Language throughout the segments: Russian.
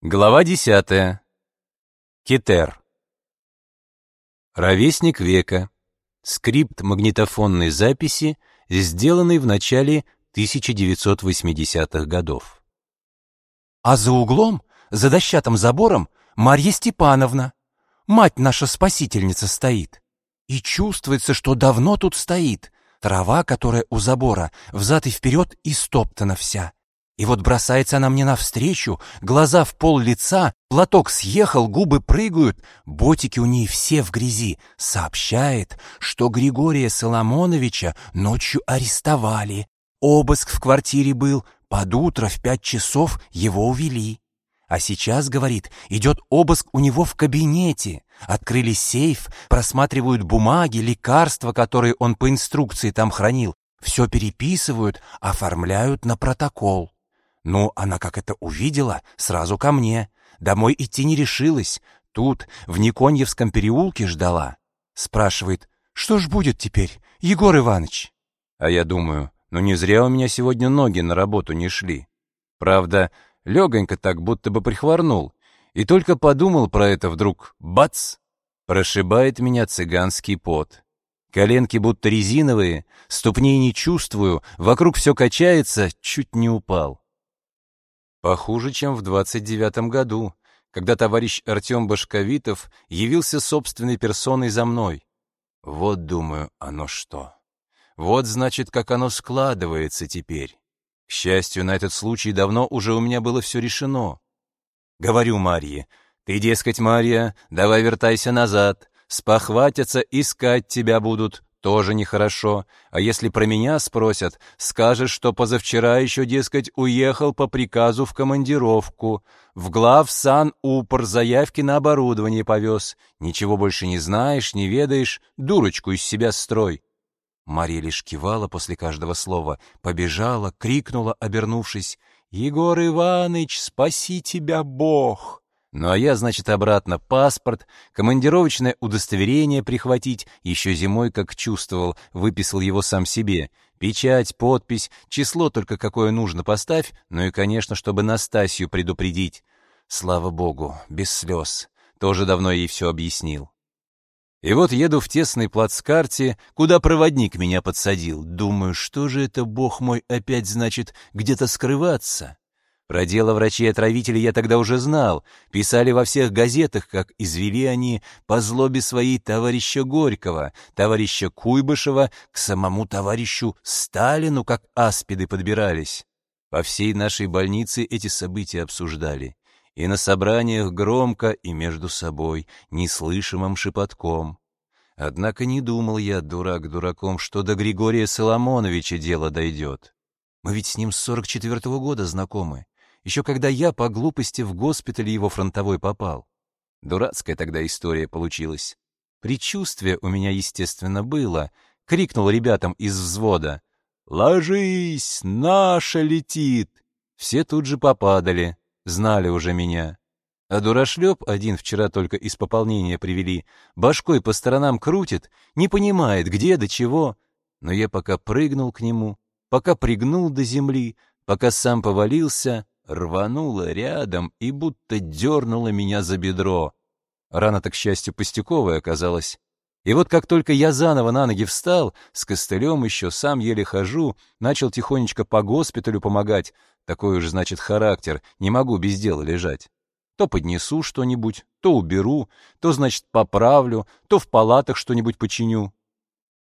Глава десятая. Кетер. Ровесник века. Скрипт магнитофонной записи, сделанный в начале 1980-х годов. А за углом, за дощатым забором, Марья Степановна, мать наша спасительница, стоит. И чувствуется, что давно тут стоит. Трава, которая у забора, взад и вперед истоптана вся. И вот бросается она мне навстречу, глаза в пол лица, платок съехал, губы прыгают, ботики у ней все в грязи. Сообщает, что Григория Соломоновича ночью арестовали. Обыск в квартире был, под утро в пять часов его увели. А сейчас, говорит, идет обыск у него в кабинете. Открыли сейф, просматривают бумаги, лекарства, которые он по инструкции там хранил. Все переписывают, оформляют на протокол. Ну, она как это увидела, сразу ко мне. Домой идти не решилась. Тут, в Никоньевском переулке ждала. Спрашивает, что ж будет теперь, Егор Иванович? А я думаю, ну не зря у меня сегодня ноги на работу не шли. Правда, легонько так, будто бы прихворнул. И только подумал про это вдруг, бац! Прошибает меня цыганский пот. Коленки будто резиновые, ступней не чувствую, вокруг все качается, чуть не упал. Похуже, чем в 29-м году, когда товарищ Артем Башковитов явился собственной персоной за мной. Вот, думаю, оно что. Вот, значит, как оно складывается теперь. К счастью, на этот случай давно уже у меня было все решено. Говорю Марье, ты, дескать, Марья, давай вертайся назад, спохватятся, искать тебя будут, тоже нехорошо. А если про меня спросят, скажешь, что позавчера еще, дескать, уехал по приказу в командировку. В глав сан упор заявки на оборудование повез. Ничего больше не знаешь, не ведаешь, дурочку из себя строй. Мария лишь кивала после каждого слова, побежала, крикнула, обернувшись, «Егор Иваныч, спаси тебя Бог!» Ну а я, значит, обратно паспорт, командировочное удостоверение прихватить, еще зимой, как чувствовал, выписал его сам себе. Печать, подпись, число только какое нужно поставь, ну и, конечно, чтобы Настасью предупредить. Слава богу, без слез. Тоже давно ей все объяснил. И вот еду в тесной плацкарте, куда проводник меня подсадил. Думаю, что же это, бог мой, опять значит где-то скрываться? Про дело врачей-отравителей я тогда уже знал. Писали во всех газетах, как извели они по злобе своей товарища Горького, товарища Куйбышева к самому товарищу Сталину, как аспиды подбирались. По всей нашей больнице эти события обсуждали. И на собраниях громко, и между собой, неслышимым шепотком. Однако не думал я, дурак дураком, что до Григория Соломоновича дело дойдет. Мы ведь с ним с 44-го года знакомы еще когда я по глупости в госпиталь его фронтовой попал. Дурацкая тогда история получилась. Предчувствие у меня, естественно, было. Крикнул ребятам из взвода. «Ложись! Наша летит!» Все тут же попадали, знали уже меня. А дурашлеп один вчера только из пополнения привели, башкой по сторонам крутит, не понимает, где до чего. Но я пока прыгнул к нему, пока пригнул до земли, пока сам повалился, рванула рядом и будто дернула меня за бедро. Рана-то, к счастью, пустяковая оказалась. И вот как только я заново на ноги встал, с костылем еще сам еле хожу, начал тихонечко по госпиталю помогать. Такой уж, значит, характер, не могу без дела лежать. То поднесу что-нибудь, то уберу, то, значит, поправлю, то в палатах что-нибудь починю.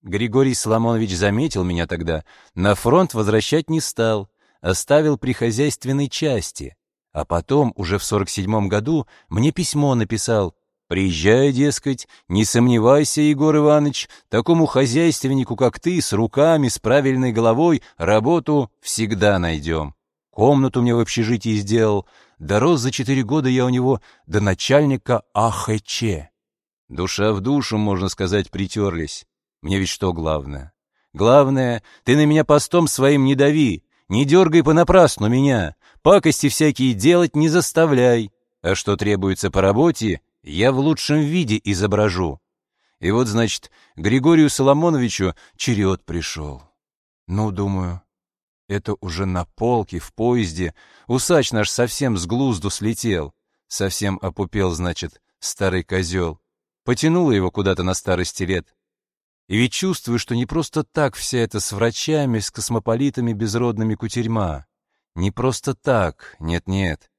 Григорий Соломонович заметил меня тогда, на фронт возвращать не стал, оставил при хозяйственной части, а потом, уже в 47 году, мне письмо написал «Приезжай, дескать, не сомневайся, Егор Иванович, такому хозяйственнику, как ты, с руками, с правильной головой, работу всегда найдем. Комнату мне в общежитии сделал, дорос за четыре года я у него до начальника АХЧ. Душа в душу, можно сказать, притерлись. Мне ведь что главное? Главное, ты на меня постом своим не дави, не дергай понапрасну меня, пакости всякие делать не заставляй. А что требуется по работе, я в лучшем виде изображу. И вот, значит, Григорию Соломоновичу черед пришел. Ну, думаю, Это уже на полке, в поезде. Усач наш совсем с глузду слетел. Совсем опупел, значит, старый козел. Потянуло его куда-то на старости лет. И ведь чувствую, что не просто так вся эта с врачами, с космополитами безродными кутерьма. Не просто так, нет-нет.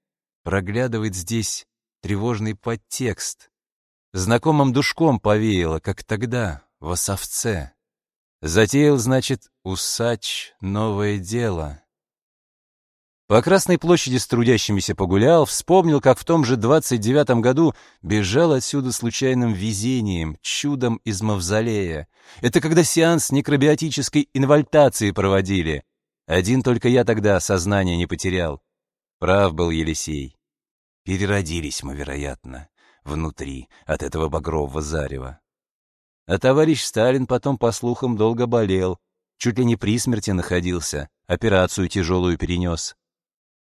Проглядывает здесь тревожный подтекст. Знакомым душком повеяло, как тогда, в Осовце. Затеял, значит, усач новое дело. По Красной площади с трудящимися погулял, вспомнил, как в том же 29-м году бежал отсюда случайным везением, чудом из мавзолея. Это когда сеанс некробиотической инвальтации проводили. Один только я тогда сознание не потерял. Прав был Елисей. Переродились мы, вероятно, внутри от этого багрового зарева. А товарищ Сталин потом, по слухам, долго болел, чуть ли не при смерти находился, операцию тяжелую перенес.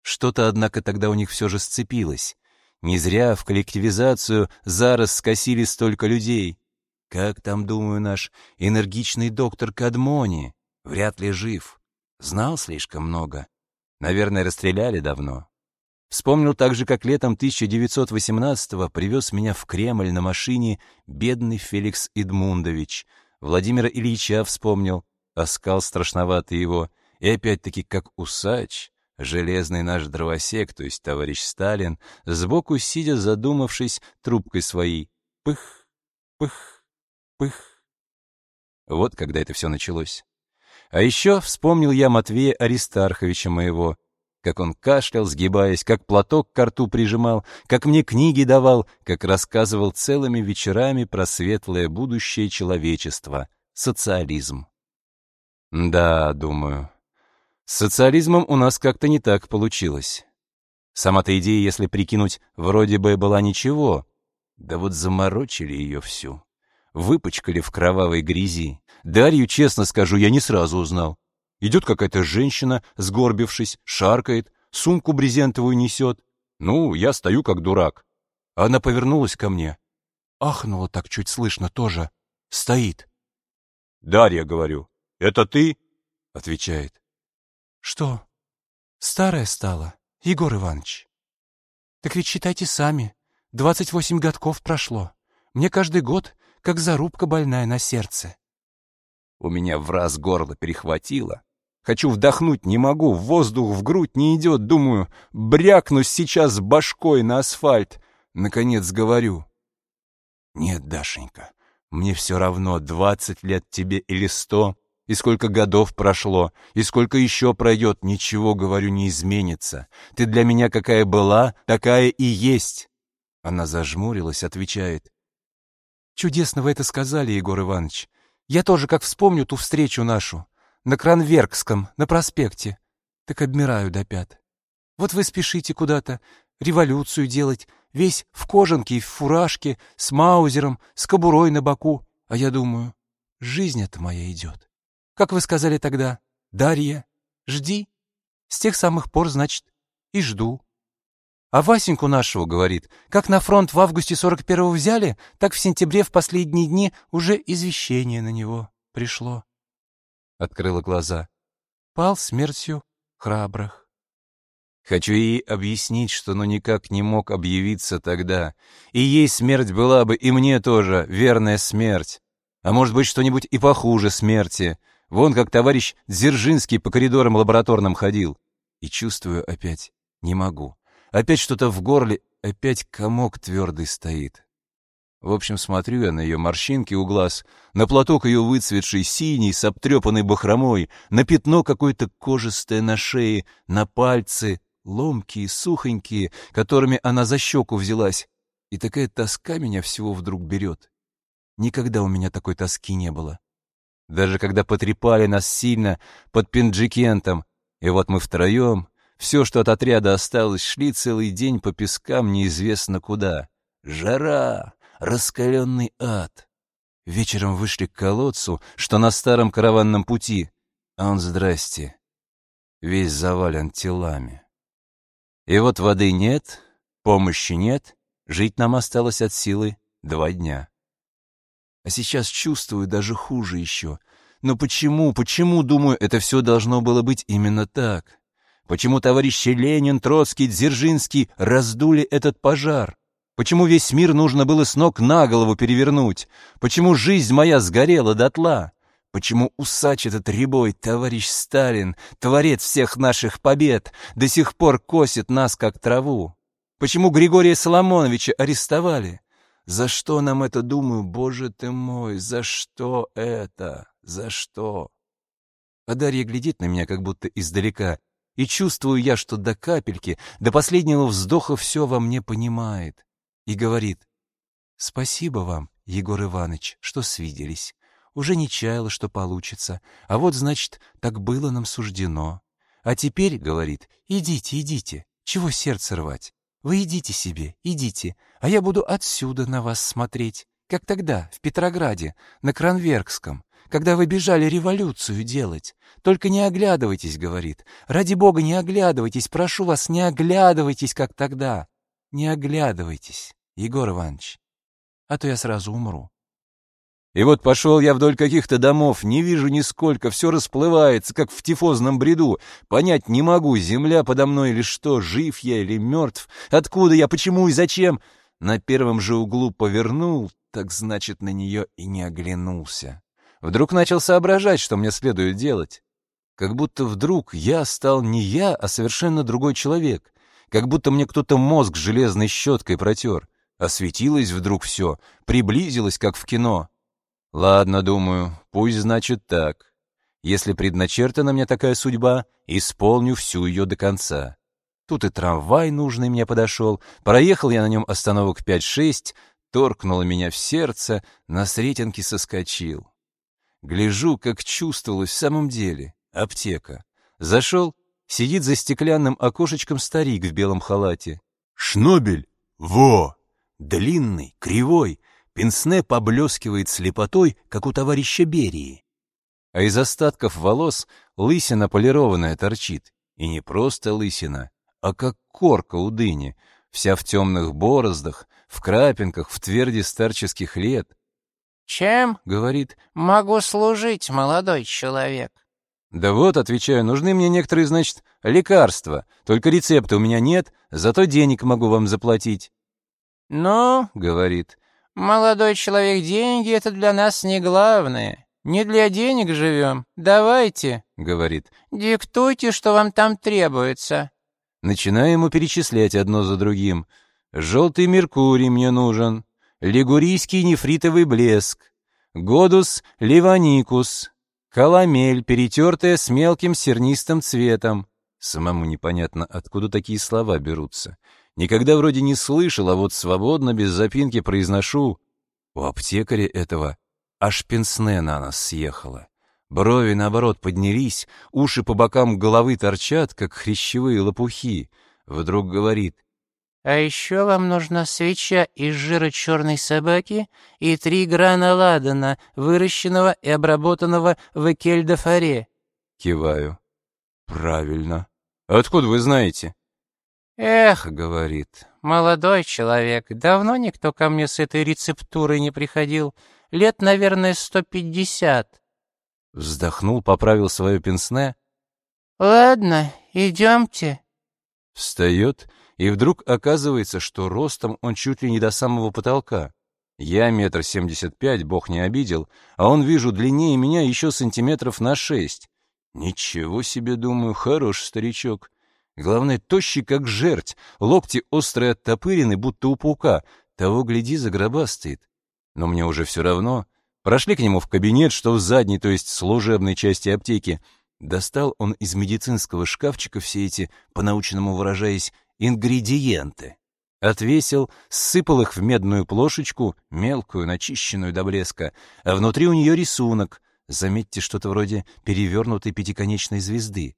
Что-то, однако, тогда у них все же сцепилось. Не зря в коллективизацию зараз скосили столько людей. Как там, думаю, наш энергичный доктор Кадмони? Вряд ли жив. Знал слишком много. Наверное, расстреляли давно. Вспомнил также, как летом 1918-го привез меня в Кремль на машине бедный Феликс Идмундович. Владимира Ильича вспомнил, оскал страшноватый его, и опять-таки как усач, железный наш дровосек, то есть товарищ Сталин, сбоку сидя, задумавшись трубкой своей. Пых, пых, пых. Вот когда это все началось. А еще вспомнил я Матвея Аристарховича моего, как он кашлял, сгибаясь, как платок к рту прижимал, как мне книги давал, как рассказывал целыми вечерами про светлое будущее человечества, социализм. Да, думаю, с социализмом у нас как-то не так получилось. Сама-то идея, если прикинуть, вроде бы была ничего, да вот заморочили ее всю. Выпачкали в кровавой грязи. Дарью, честно скажу, я не сразу узнал. Идет какая-то женщина, сгорбившись, шаркает, сумку брезентовую несет. Ну, я стою как дурак. Она повернулась ко мне. Ахнула так чуть слышно тоже. Стоит. «Дарья, — говорю, — это ты?» Отвечает. «Что, старая стала, Егор Иванович?» «Так ведь считайте сами. Двадцать восемь годков прошло. Мне каждый год, как зарубка больная на сердце». У меня в раз горло перехватило. Хочу вдохнуть, не могу, воздух в грудь не идет, думаю, брякнусь сейчас башкой на асфальт. Наконец говорю. Нет, Дашенька, мне все равно, двадцать лет тебе или сто, и сколько годов прошло, и сколько еще пройдет, ничего, говорю, не изменится. Ты для меня какая была, такая и есть. Она зажмурилась, отвечает. Чудесно вы это сказали, Егор Иванович. Я тоже как вспомню ту встречу нашу на Кранверкском, на проспекте. Так обмираю до пят. Вот вы спешите куда-то, революцию делать, весь в кожанке и в фуражке, с маузером, с кобурой на боку. А я думаю, жизнь эта моя идет. Как вы сказали тогда, Дарья, жди. С тех самых пор, значит, и жду. А Васеньку нашего, говорит, как на фронт в августе 41-го взяли, так в сентябре в последние дни уже извещение на него пришло открыла глаза. Пал смертью храбрых. Хочу ей объяснить, что ну никак не мог объявиться тогда. И ей смерть была бы, и мне тоже, верная смерть. А может быть, что-нибудь и похуже смерти. Вон как товарищ Дзержинский по коридорам лабораторным ходил. И чувствую опять, не могу. Опять что-то в горле, опять комок твердый стоит. В общем, смотрю я на ее морщинки у глаз, на платок ее выцветший синий с обтрепанной бахромой, на пятно какое-то кожистое на шее, на пальцы, ломкие, сухонькие, которыми она за щеку взялась. И такая тоска меня всего вдруг берет. Никогда у меня такой тоски не было. Даже когда потрепали нас сильно под пинджикентом, и вот мы втроем, все, что от отряда осталось, шли целый день по пескам неизвестно куда. Жара! раскаленный ад. Вечером вышли к колодцу, что на старом караванном пути, а он, здрасте, весь завален телами. И вот воды нет, помощи нет, жить нам осталось от силы два дня. А сейчас чувствую даже хуже еще. Но почему, почему, думаю, это все должно было быть именно так? Почему товарищи Ленин, Троцкий, Дзержинский раздули этот пожар? Почему весь мир нужно было с ног на голову перевернуть? Почему жизнь моя сгорела дотла? Почему усач этот рябой, товарищ Сталин, творец всех наших побед, до сих пор косит нас, как траву? Почему Григория Соломоновича арестовали? За что нам это, думаю, боже ты мой, за что это? За что? А Дарья глядит на меня как будто издалека, и чувствую я, что до капельки, до последнего вздоха все во мне понимает. И говорит, «Спасибо вам, Егор Иванович, что свиделись. Уже не чаяла, что получится. А вот, значит, так было нам суждено. А теперь, — говорит, — идите, идите. Чего сердце рвать? Вы идите себе, идите, а я буду отсюда на вас смотреть, как тогда, в Петрограде, на Кранверкском, когда вы бежали революцию делать. Только не оглядывайтесь, говорит. Ради бога, не оглядывайтесь, прошу вас, не оглядывайтесь, как тогда. Не оглядывайтесь, Егор Иванович, а то я сразу умру. И вот пошел я вдоль каких-то домов, не вижу нисколько, все расплывается, как в тифозном бреду. Понять не могу, земля подо мной или что, жив я или мертв, откуда я, почему и зачем. На первом же углу повернул, так значит, на нее и не оглянулся. Вдруг начал соображать, что мне следует делать. Как будто вдруг я стал не я, а совершенно другой человек. Как будто мне кто-то мозг железной щеткой протер. Осветилось вдруг все, приблизилось, как в кино. Ладно, думаю, пусть значит так. Если предначертана мне такая судьба, исполню всю ее до конца. Тут и трамвай нужный мне подошел, проехал я на нем остановок 5-6, торкнуло меня в сердце, на сретенке соскочил. Гляжу, как чувствовалось в самом деле. Аптека. Зашел, сидит за стеклянным окошечком старик в белом халате. Шнобель? Во! Длинный, кривой, Пенсне поблескивает слепотой, как у товарища Берии. А из остатков волос лысина полированная торчит. И не просто лысина, а как корка у дыни, вся в темных бороздах, в крапинках, в тверди старческих лет. «Чем, — говорит, — могу служить, молодой человек?» «Да вот, — отвечаю, — нужны мне некоторые, значит, лекарства. Только рецепта у меня нет, зато денег могу вам заплатить». «Ну, — говорит, «Молодой человек, деньги — это для нас не главное. Не для денег живем. Давайте, — говорит, — диктуйте, что вам там требуется». Начинаю ему перечислять одно за другим. «Желтый Меркурий мне нужен, лигурийский нефритовый блеск, годус ливаникус, коломель, перетертая с мелким сернистым цветом». Самому непонятно, откуда такие слова берутся. Никогда вроде не слышал, а вот свободно, без запинки произношу. У аптекаря этого аж пенсне на нас съехало. Брови, наоборот, поднялись, уши по бокам головы торчат, как хрящевые лопухи. Вдруг говорит. «А еще вам нужна свеча из жира черной собаки и три грана ладана, выращенного и обработанного в Экельдофаре». Киваю. «Правильно. Откуда вы знаете?» «Эх, — говорит, — молодой человек, давно никто ко мне с этой рецептурой не приходил. Лет, наверное, сто пятьдесят». Вздохнул, поправил свое пенсне. «Ладно, идемте». Встает, и вдруг оказывается, что ростом он чуть ли не до самого потолка. Я метр семьдесят пять, бог не обидел, а он, вижу, длиннее меня еще сантиметров на шесть. Ничего себе, думаю, хорош старичок. Главное, тощий, как жерть, локти острые оттопырены, будто у паука. Того, гляди, за гроба стоит. Но мне уже все равно. Прошли к нему в кабинет, что в задней, то есть служебной части аптеки. Достал он из медицинского шкафчика все эти, по-научному выражаясь, ингредиенты. Отвесил, сыпал их в медную плошечку, мелкую, начищенную до блеска, а внутри у нее рисунок. Заметьте, что-то вроде перевернутой пятиконечной звезды.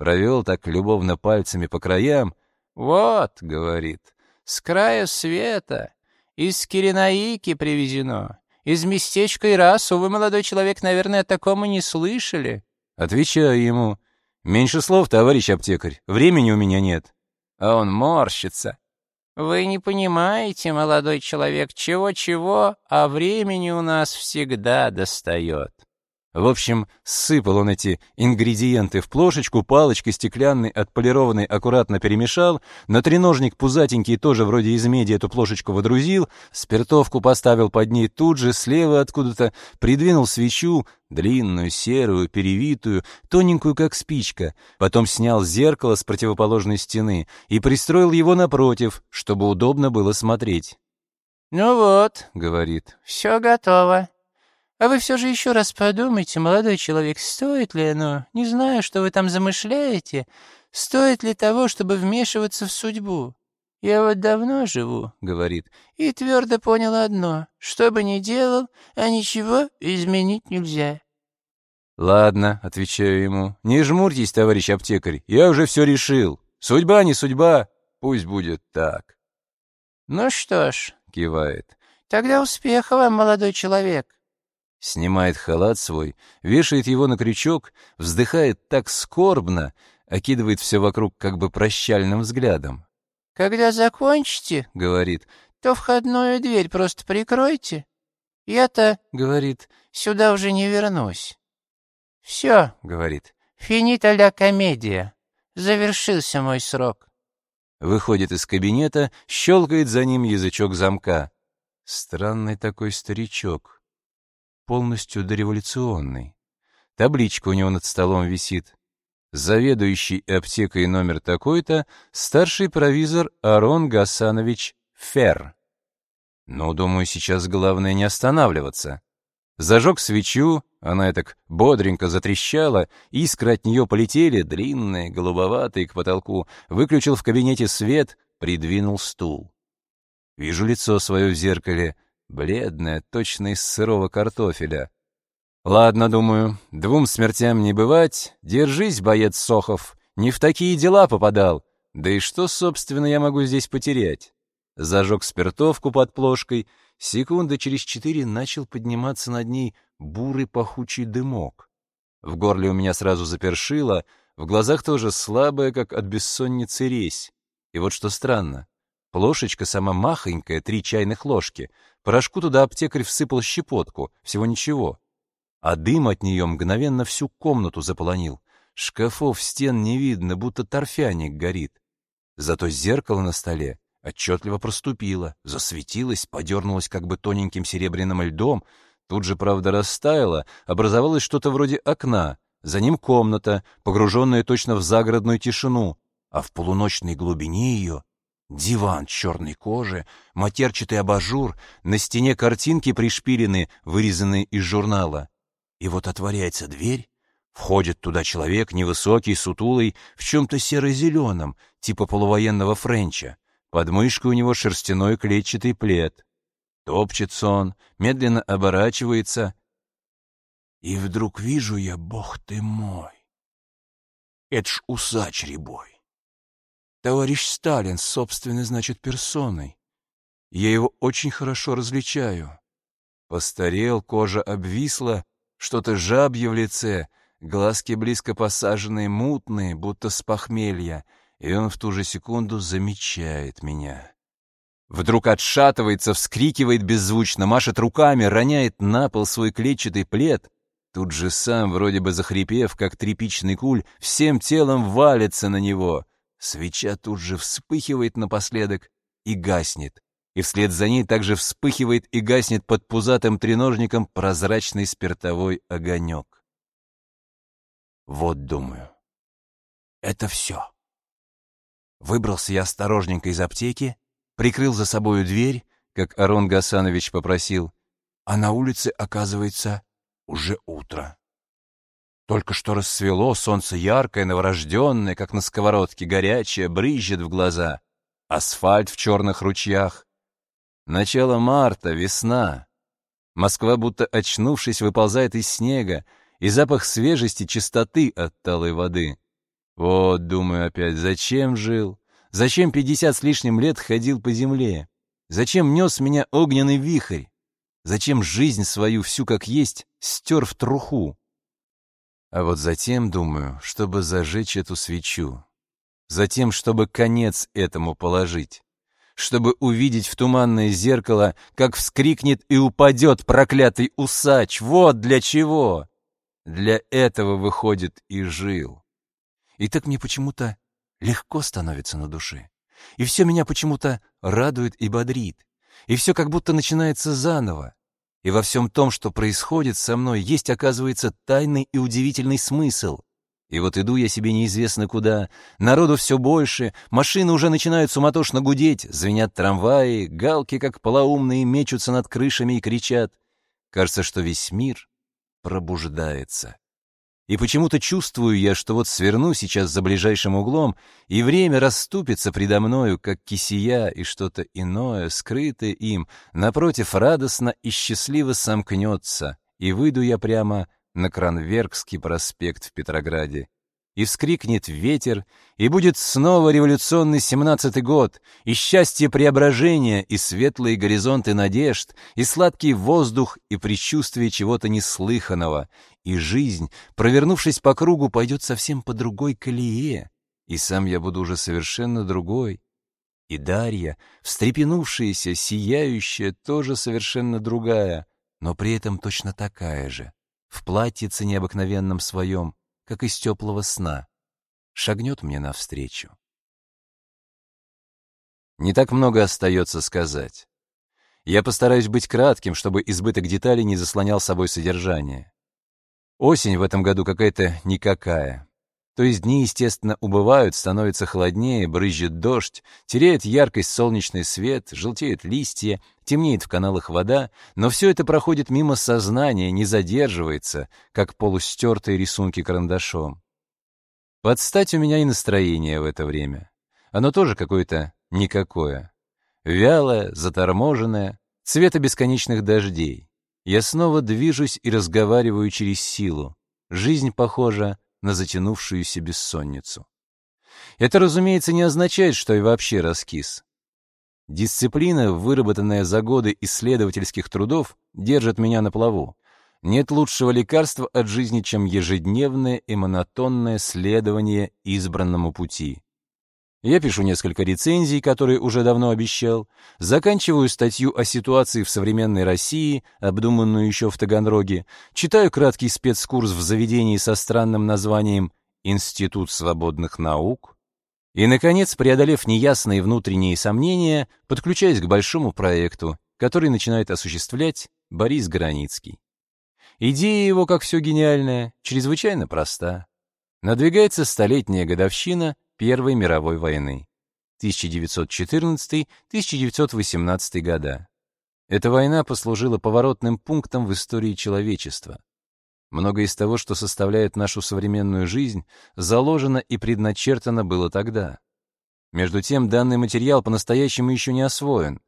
Провел так любовно пальцами по краям. «Вот», — говорит, — «с края света, из Киренаики привезено, из местечка Ирасу, вы, молодой человек, наверное, о таком и не слышали». Отвечаю ему, «Меньше слов, товарищ аптекарь, времени у меня нет». А он морщится. «Вы не понимаете, молодой человек, чего-чего, а времени у нас всегда достает». В общем, сыпал он эти ингредиенты в плошечку, палочкой стеклянной, отполированной аккуратно перемешал, на треножник пузатенький тоже вроде из меди эту плошечку водрузил, спиртовку поставил под ней тут же, слева откуда-то, придвинул свечу, длинную, серую, перевитую, тоненькую, как спичка, потом снял зеркало с противоположной стены и пристроил его напротив, чтобы удобно было смотреть. «Ну вот», — говорит, — «все готово». А вы все же еще раз подумайте, молодой человек, стоит ли оно, не знаю, что вы там замышляете, стоит ли того, чтобы вмешиваться в судьбу? Я вот давно живу, — говорит, — и твердо понял одно, что бы ни делал, а ничего изменить нельзя. «Ладно», — отвечаю ему, — «не жмурьтесь, товарищ аптекарь, я уже все решил. Судьба не судьба, пусть будет так». «Ну что ж», — кивает, — «тогда успеха вам, молодой человек». Снимает халат свой, вешает его на крючок, вздыхает так скорбно, окидывает все вокруг как бы прощальным взглядом. «Когда закончите, — говорит, — то входную дверь просто прикройте. Я-то, — говорит, — сюда уже не вернусь». «Все, — говорит, — финита ля комедия. Завершился мой срок». Выходит из кабинета, щелкает за ним язычок замка. Странный такой старичок полностью дореволюционный. Табличка у него над столом висит. Заведующий аптекой номер такой-то старший провизор Арон Гасанович Фер. Ну, думаю, сейчас главное не останавливаться. Зажег свечу, она так бодренько затрещала, искры от нее полетели, длинные, голубоватые, к потолку, выключил в кабинете свет, придвинул стул. Вижу лицо свое в зеркале — Бледная, точно из сырого картофеля. Ладно, думаю, двум смертям не бывать. Держись, боец Сохов, не в такие дела попадал. Да и что, собственно, я могу здесь потерять? Зажег спиртовку под плошкой. Секунды через четыре начал подниматься над ней бурый пахучий дымок. В горле у меня сразу запершило, в глазах тоже слабая, как от бессонницы резь. И вот что странно. Плошечка сама махонькая, три чайных ложки — Порошку туда аптекарь всыпал щепотку, всего ничего. А дым от нее мгновенно всю комнату заполонил. Шкафов, стен не видно, будто торфяник горит. Зато зеркало на столе отчетливо проступило, засветилось, подернулось как бы тоненьким серебряным льдом, тут же, правда, растаяло, образовалось что-то вроде окна, за ним комната, погруженная точно в загородную тишину, а в полуночной глубине ее Диван черной кожи, матерчатый абажур, на стене картинки пришпилены, вырезанные из журнала. И вот отворяется дверь, входит туда человек, невысокий, сутулый, в чем-то серо-зеленом, типа полувоенного френча. Под мышкой у него шерстяной клетчатый плед. Топчется он, медленно оборачивается. И вдруг вижу я, бог ты мой, это ж усач рябой. Товарищ Сталин, собственной, значит, персоной. Я его очень хорошо различаю. Постарел, кожа обвисла, что-то жабье в лице, глазки близко посаженные, мутные, будто с похмелья, и он в ту же секунду замечает меня. Вдруг отшатывается, вскрикивает беззвучно, машет руками, роняет на пол свой клетчатый плед, тут же сам, вроде бы захрипев, как тряпичный куль, всем телом валится на него. Свеча тут же вспыхивает напоследок и гаснет, и вслед за ней также вспыхивает и гаснет под пузатым треножником прозрачный спиртовой огонек. Вот, думаю, это все. Выбрался я осторожненько из аптеки, прикрыл за собою дверь, как Арон Гасанович попросил, а на улице, оказывается, уже утро. Только что рассвело, солнце яркое, новорожденное, как на сковородке, горячее, брызжет в глаза. Асфальт в черных ручьях. Начало марта, весна. Москва, будто очнувшись, выползает из снега, и запах свежести, чистоты от талой воды. Вот, думаю опять, зачем жил? Зачем пятьдесят с лишним лет ходил по земле? Зачем нес меня огненный вихрь? Зачем жизнь свою всю как есть стер в труху? А вот затем, думаю, чтобы зажечь эту свечу. Затем, чтобы конец этому положить. Чтобы увидеть в туманное зеркало, как вскрикнет и упадет проклятый усач. Вот для чего! для этого, выходит, и жил. И так мне почему-то легко становится на душе. И все меня почему-то радует и бодрит. И все как будто начинается заново. И во всем том, что происходит со мной, есть, оказывается, тайный и удивительный смысл. И вот иду я себе неизвестно куда, народу все больше, машины уже начинают суматошно гудеть, звенят трамваи, галки, как полоумные, мечутся над крышами и кричат. Кажется, что весь мир пробуждается. И почему-то чувствую я, что вот сверну сейчас за ближайшим углом, и время расступится предо мною, как кисия, и что-то иное, скрытое им, напротив, радостно и счастливо сомкнется, и выйду я прямо на Кранверкский проспект в Петрограде и вскрикнет ветер, и будет снова революционный семнадцатый год, и счастье преображения, и светлые горизонты надежд, и сладкий воздух, и предчувствие чего-то неслыханного, и жизнь, провернувшись по кругу, пойдет совсем по другой колее, и сам я буду уже совершенно другой. И Дарья, встрепенувшаяся, сияющая, тоже совершенно другая, но при этом точно такая же, в платьице необыкновенном своем, как из теплого сна, шагнет мне навстречу. Не так много остается сказать. Я постараюсь быть кратким, чтобы избыток деталей не заслонял собой содержание. Осень в этом году какая-то никакая. То есть дни, естественно, убывают, становится холоднее, брызжет дождь, теряет яркость солнечный свет, желтеют листья, темнеет в каналах вода, но все это проходит мимо сознания, не задерживается, как полустертые рисунки карандашом. Под стать у меня и настроение в это время. Оно тоже какое-то никакое. Вялое, заторможенное, цвета бесконечных дождей. Я снова движусь и разговариваю через силу. Жизнь похожа на затянувшуюся бессонницу. Это, разумеется, не означает, что я вообще раскис. Дисциплина, выработанная за годы исследовательских трудов, держит меня на плаву. Нет лучшего лекарства от жизни, чем ежедневное и монотонное следование избранному пути. Я пишу несколько рецензий, которые уже давно обещал, заканчиваю статью о ситуации в современной России, обдуманную еще в Таганроге, читаю краткий спецкурс в заведении со странным названием «Институт свободных наук», и, наконец, преодолев неясные внутренние сомнения, подключаюсь к большому проекту, который начинает осуществлять Борис Границкий. Идея его, как все гениальное, чрезвычайно проста. Надвигается столетняя годовщина Первой мировой войны 1914-1918 года. Эта война послужила поворотным пунктом в истории человечества. Многое из того, что составляет нашу современную жизнь, заложено и предначертано было тогда. Между тем, данный материал по-настоящему еще не освоен.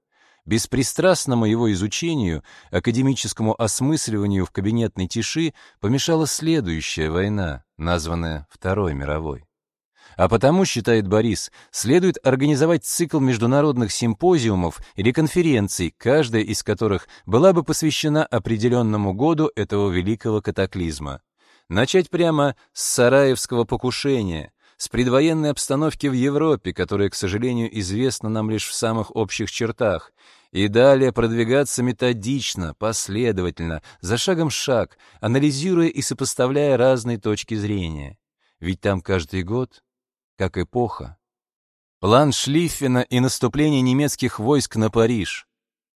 Беспристрастному его изучению, академическому осмысливанию в кабинетной тиши помешала следующая война, названная Второй мировой. А потому, считает Борис, следует организовать цикл международных симпозиумов или конференций, каждая из которых была бы посвящена определенному году этого великого катаклизма. Начать прямо с Сараевского покушения, с предвоенной обстановки в Европе, которая, к сожалению, известна нам лишь в самых общих чертах, и далее продвигаться методично, последовательно, за шагом шаг, анализируя и сопоставляя разные точки зрения. Ведь там каждый год как эпоха. План Шлиффена и наступление немецких войск на Париж.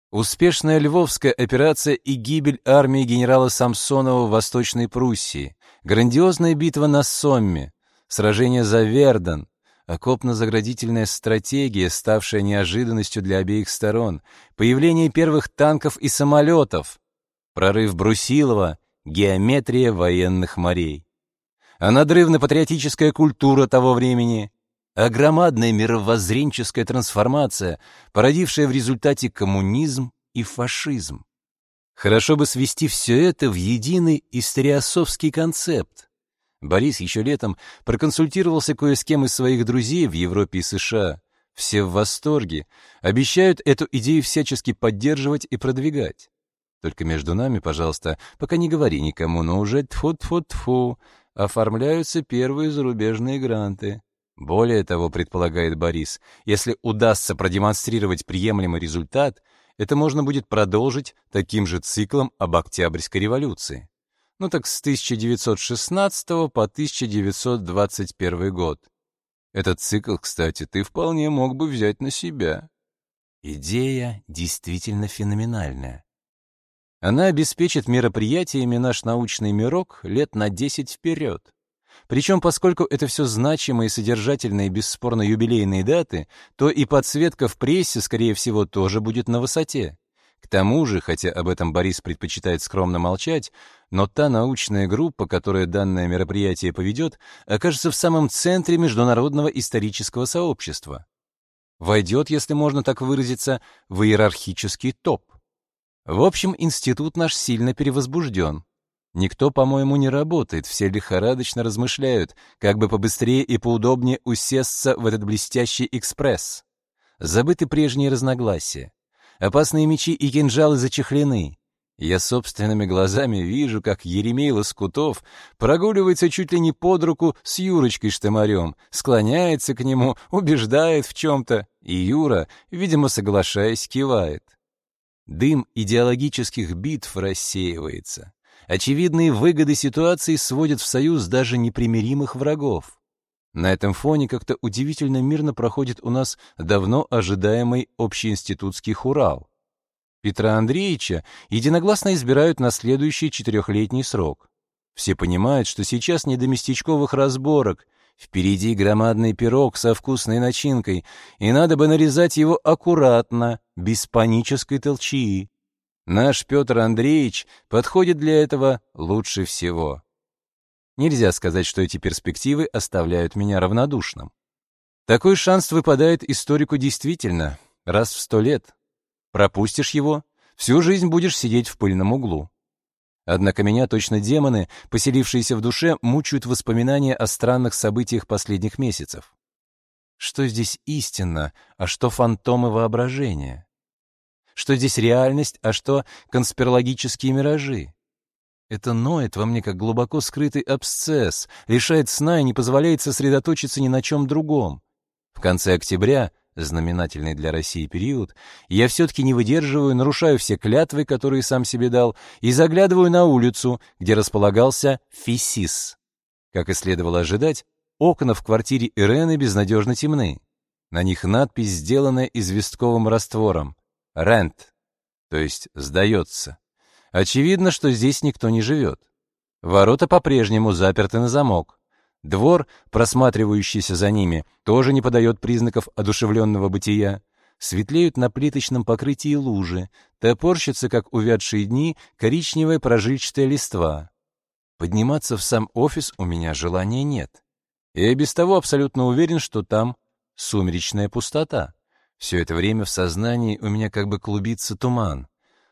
Успешная Львовская операция и гибель армии генерала Самсонова в Восточной Пруссии. Грандиозная битва на Сомме. Сражение за Верден. Окопно-заградительная стратегия, ставшая неожиданностью для обеих сторон. Появление первых танков и самолетов. Прорыв Брусилова. Геометрия военных морей а надрывно-патриотическая культура того времени, а громадная мировоззренческая трансформация, породившая в результате коммунизм и фашизм. Хорошо бы свести все это в единый историосовский концепт. Борис еще летом проконсультировался кое с кем из своих друзей в Европе и США. Все в восторге, обещают эту идею всячески поддерживать и продвигать. Только между нами, пожалуйста, пока не говори никому, но уже тфу-тфу-тфу, оформляются первые зарубежные гранты. Более того, предполагает Борис, если удастся продемонстрировать приемлемый результат, это можно будет продолжить таким же циклом об Октябрьской революции. Ну так с 1916 по 1921 год. Этот цикл, кстати, ты вполне мог бы взять на себя. Идея действительно феноменальная. Она обеспечит мероприятиями наш научный мирок лет на 10 вперед. Причем, поскольку это все значимые, содержательные, бесспорно юбилейные даты, то и подсветка в прессе, скорее всего, тоже будет на высоте. К тому же, хотя об этом Борис предпочитает скромно молчать, но та научная группа, которая данное мероприятие поведет, окажется в самом центре международного исторического сообщества. Войдет, если можно так выразиться, в иерархический топ. В общем, институт наш сильно перевозбужден. Никто, по-моему, не работает, все лихорадочно размышляют, как бы побыстрее и поудобнее усесться в этот блестящий экспресс. Забыты прежние разногласия. Опасные мечи и кинжалы зачехлены. Я собственными глазами вижу, как Еремей Лоскутов прогуливается чуть ли не под руку с Юрочкой Штамарем, склоняется к нему, убеждает в чем-то, и Юра, видимо, соглашаясь, кивает. Дым идеологических битв рассеивается. Очевидные выгоды ситуации сводят в союз даже непримиримых врагов. На этом фоне как-то удивительно мирно проходит у нас давно ожидаемый общеинститутский хурал. Петра Андреевича единогласно избирают на следующий четырехлетний срок. Все понимают, что сейчас не до местечковых разборок, впереди громадный пирог со вкусной начинкой, и надо бы нарезать его аккуратно, без панической толчии. Наш Петр Андреевич подходит для этого лучше всего. Нельзя сказать, что эти перспективы оставляют меня равнодушным. Такой шанс выпадает историку действительно раз в сто лет. Пропустишь его, всю жизнь будешь сидеть в пыльном углу. Однако меня точно демоны, поселившиеся в душе, мучают воспоминания о странных событиях последних месяцев. Что здесь истинно, а что фантомы воображения? Что здесь реальность, а что конспирологические миражи? Это ноет во мне, как глубоко скрытый абсцесс, лишает сна и не позволяет сосредоточиться ни на чем другом. В конце октября, знаменательный для России период, я все-таки не выдерживаю, нарушаю все клятвы, которые сам себе дал, и заглядываю на улицу, где располагался Фисис. Как и следовало ожидать, окна в квартире Ирены безнадежно темны. На них надпись, сделанная известковым раствором. «Рент», то есть «сдается». Очевидно, что здесь никто не живет. Ворота по-прежнему заперты на замок. Двор, просматривающийся за ними, тоже не подает признаков одушевленного бытия. Светлеют на плиточном покрытии лужи, топорщится, как увядшие дни, коричневая прожильчатая листва. Подниматься в сам офис у меня желания нет. Я без того абсолютно уверен, что там сумеречная пустота. Все это время в сознании у меня как бы клубится туман.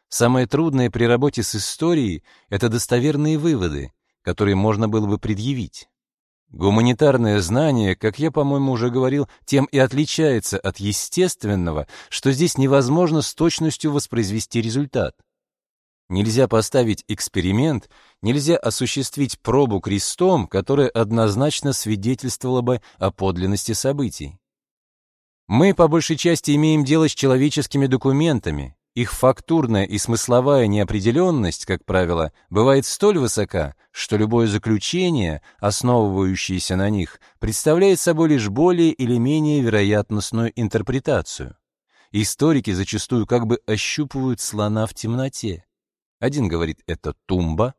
Самое трудное при работе с историей — это достоверные выводы, которые можно было бы предъявить. Гуманитарное знание, как я, по-моему, уже говорил, тем и отличается от естественного, что здесь невозможно с точностью воспроизвести результат. Нельзя поставить эксперимент, нельзя осуществить пробу крестом, которая однозначно свидетельствовала бы о подлинности событий. Мы по большей части имеем дело с человеческими документами, их фактурная и смысловая неопределенность, как правило, бывает столь высока, что любое заключение, основывающееся на них, представляет собой лишь более или менее вероятностную интерпретацию. Историки зачастую как бы ощупывают слона в темноте. Один говорит «это тумба»,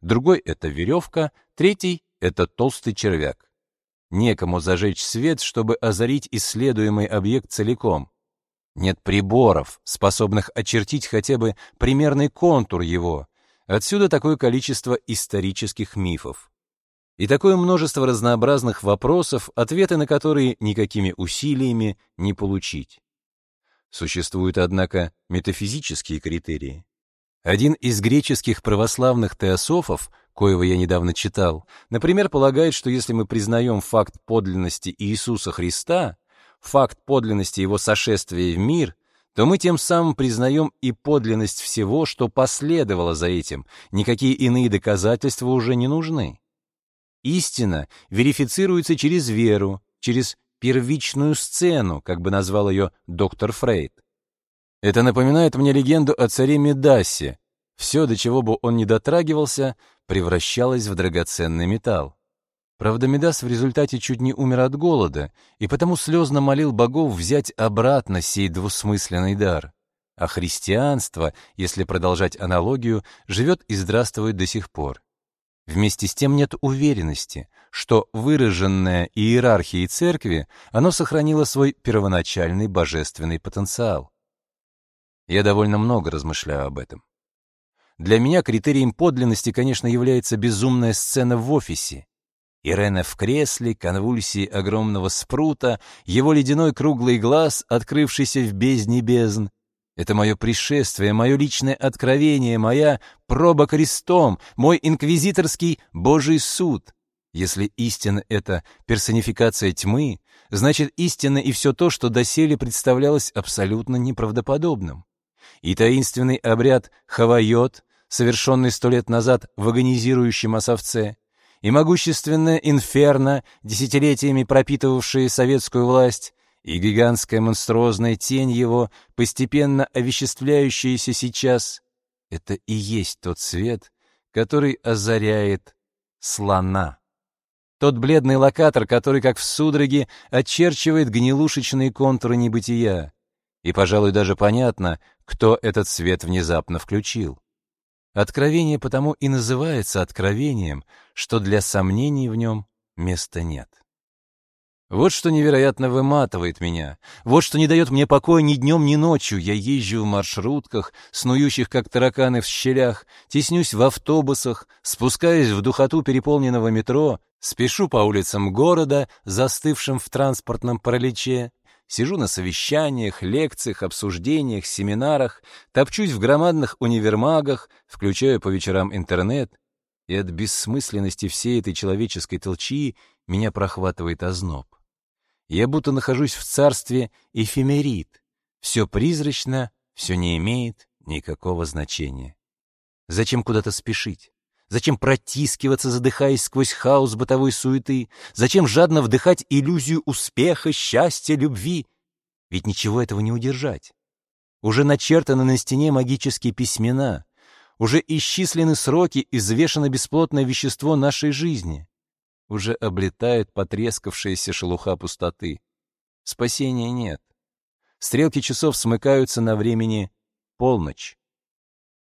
другой «это веревка», третий «это толстый червяк». Некому зажечь свет, чтобы озарить исследуемый объект целиком. Нет приборов, способных очертить хотя бы примерный контур его. Отсюда такое количество исторических мифов. И такое множество разнообразных вопросов, ответы на которые никакими усилиями не получить. Существуют, однако, метафизические критерии. Один из греческих православных теософов, коего я недавно читал, например, полагает, что если мы признаем факт подлинности Иисуса Христа, факт подлинности его сошествия в мир, то мы тем самым признаем и подлинность всего, что последовало за этим, никакие иные доказательства уже не нужны. Истина верифицируется через веру, через первичную сцену, как бы назвал ее доктор Фрейд. Это напоминает мне легенду о царе Медасе. Все, до чего бы он ни дотрагивался, превращалось в драгоценный металл. Правда, Медас в результате чуть не умер от голода, и потому слезно молил богов взять обратно сей двусмысленный дар. А христианство, если продолжать аналогию, живет и здравствует до сих пор. Вместе с тем нет уверенности, что выраженное иерархией церкви, оно сохранило свой первоначальный божественный потенциал. Я довольно много размышляю об этом. Для меня критерием подлинности, конечно, является безумная сцена в офисе. Ирена в кресле, конвульсии огромного спрута, его ледяной круглый глаз, открывшийся в бездне бездн, это мое пришествие, мое личное откровение, моя проба крестом, мой инквизиторский Божий суд. Если истина — это персонификация тьмы, значит, истина и все то, что доселе представлялось абсолютно неправдоподобным. И таинственный обряд Хавайот, совершенный сто лет назад в агонизирующем осовце, и могущественное инферно, десятилетиями пропитывавшее советскую власть, и гигантская монструозная тень его, постепенно овеществляющаяся сейчас, это и есть тот свет, который озаряет слона. Тот бледный локатор, который, как в судороге, очерчивает гнилушечные контуры небытия. И, пожалуй, даже понятно, кто этот свет внезапно включил. Откровение потому и называется откровением, что для сомнений в нем места нет. Вот что невероятно выматывает меня. Вот что не дает мне покоя ни днем, ни ночью. Я езжу в маршрутках, снующих, как тараканы в щелях, теснюсь в автобусах, спускаюсь в духоту переполненного метро, спешу по улицам города, застывшим в транспортном параличе, сижу на совещаниях, лекциях, обсуждениях, семинарах, топчусь в громадных универмагах, включаю по вечерам интернет, и от бессмысленности всей этой человеческой толчии меня прохватывает озноб. Я будто нахожусь в царстве эфемерит. Все призрачно, все не имеет никакого значения. Зачем куда-то спешить? Зачем протискиваться, задыхаясь сквозь хаос бытовой суеты? Зачем жадно вдыхать иллюзию успеха, счастья, любви? Ведь ничего этого не удержать. Уже начертаны на стене магические письмена. Уже исчислены сроки, извешено бесплотное вещество нашей жизни уже облетает потрескавшаяся шелуха пустоты. Спасения нет. Стрелки часов смыкаются на времени полночь.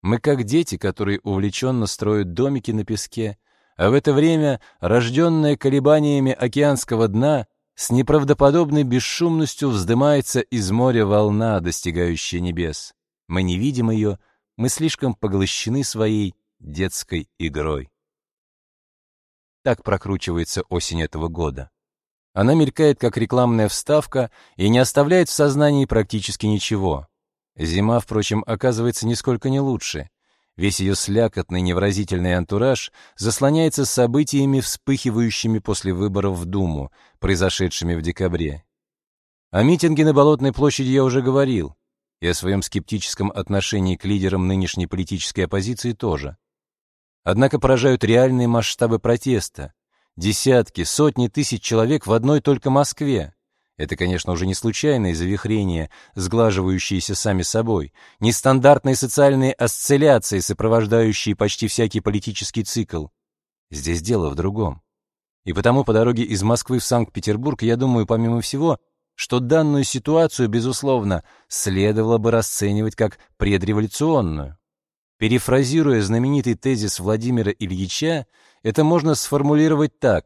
Мы как дети, которые увлеченно строят домики на песке, а в это время, рожденная колебаниями океанского дна, с неправдоподобной бесшумностью вздымается из моря волна, достигающая небес. Мы не видим ее, мы слишком поглощены своей детской игрой. Так прокручивается осень этого года. Она мелькает как рекламная вставка и не оставляет в сознании практически ничего. Зима, впрочем, оказывается нисколько не лучше. Весь ее слякотный невразительный антураж заслоняется событиями, вспыхивающими после выборов в Думу, произошедшими в декабре. О митинге на Болотной площади я уже говорил, и о своем скептическом отношении к лидерам нынешней политической оппозиции тоже. Однако поражают реальные масштабы протеста. Десятки, сотни тысяч человек в одной только Москве. Это, конечно, уже не случайные завихрения, сглаживающиеся сами собой, нестандартные социальные осцилляции, сопровождающие почти всякий политический цикл. Здесь дело в другом. И потому по дороге из Москвы в Санкт-Петербург я думаю, помимо всего, что данную ситуацию, безусловно, следовало бы расценивать как предреволюционную. Перефразируя знаменитый тезис Владимира Ильича, это можно сформулировать так.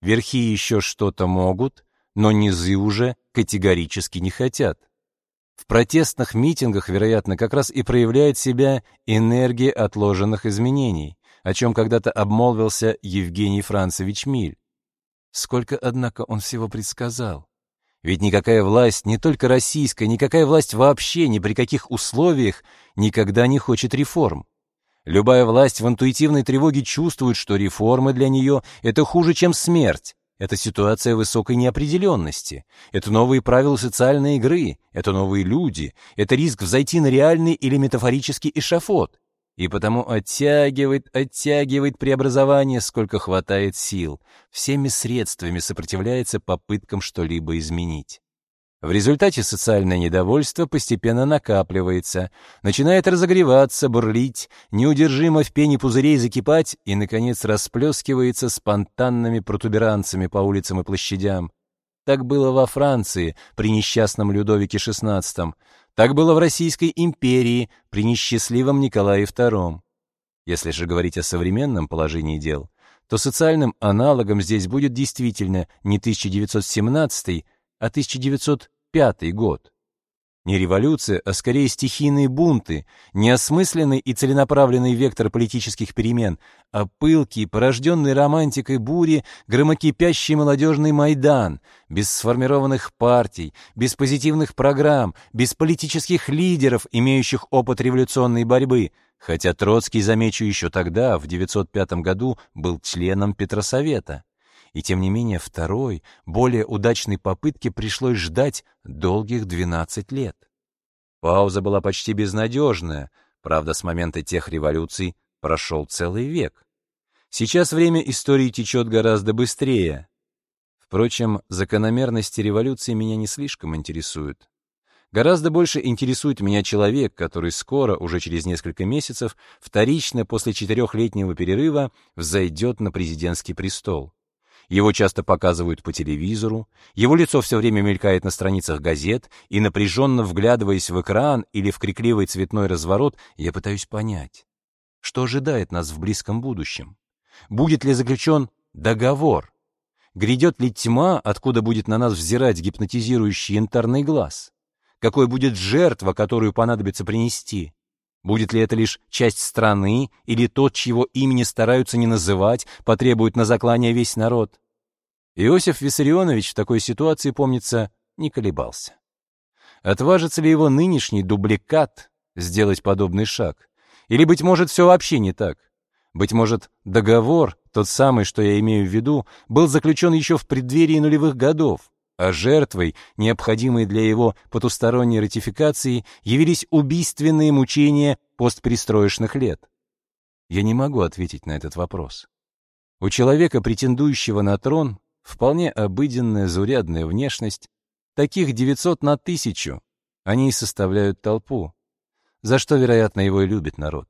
Верхи еще что-то могут, но низы уже категорически не хотят. В протестных митингах, вероятно, как раз и проявляет себя энергия отложенных изменений, о чем когда-то обмолвился Евгений Францевич Миль. Сколько, однако, он всего предсказал. Ведь никакая власть, не только российская, никакая власть вообще, ни при каких условиях, никогда не хочет реформ. Любая власть в интуитивной тревоге чувствует, что реформы для нее — это хуже, чем смерть. Это ситуация высокой неопределенности. Это новые правила социальной игры. Это новые люди. Это риск взойти на реальный или метафорический эшафот и потому оттягивает, оттягивает преобразование, сколько хватает сил, всеми средствами сопротивляется попыткам что-либо изменить. В результате социальное недовольство постепенно накапливается, начинает разогреваться, бурлить, неудержимо в пене пузырей закипать и, наконец, расплескивается спонтанными протуберанцами по улицам и площадям. Так было во Франции при несчастном Людовике XVI, так было в Российской империи при несчастливом Николае II. Если же говорить о современном положении дел, то социальным аналогом здесь будет действительно не 1917, а 1905 год. Не революция, а скорее стихийные бунты, неосмысленный и целенаправленный вектор политических перемен, а пылкий, порожденный романтикой бури, громокипящий молодежный Майдан, без сформированных партий, без позитивных программ, без политических лидеров, имеющих опыт революционной борьбы, хотя Троцкий, замечу, еще тогда, в 905 году, был членом Петросовета. И тем не менее второй, более удачной попытке пришлось ждать долгих 12 лет. Пауза была почти безнадежная, правда, с момента тех революций прошел целый век. Сейчас время истории течет гораздо быстрее. Впрочем, закономерности революции меня не слишком интересуют. Гораздо больше интересует меня человек, который скоро, уже через несколько месяцев, вторично после четырехлетнего перерыва взойдет на президентский престол. Его часто показывают по телевизору, его лицо все время мелькает на страницах газет, и напряженно вглядываясь в экран или в крикливый цветной разворот, я пытаюсь понять, что ожидает нас в близком будущем. Будет ли заключен договор? Грядет ли тьма, откуда будет на нас взирать гипнотизирующий янтарный глаз? Какой будет жертва, которую понадобится принести? Будет ли это лишь часть страны, или тот, чьего имени стараются не называть, потребует на заклание весь народ? Иосиф Виссарионович в такой ситуации, помнится, не колебался. Отважится ли его нынешний дубликат сделать подобный шаг? Или, быть может, все вообще не так? Быть может, договор, тот самый, что я имею в виду, был заключен еще в преддверии нулевых годов, а жертвой, необходимой для его потусторонней ратификации, явились убийственные мучения постперестроечных лет? Я не могу ответить на этот вопрос. У человека, претендующего на трон, Вполне обыденная, заурядная внешность. Таких 900 на тысячу. Они и составляют толпу. За что, вероятно, его и любит народ.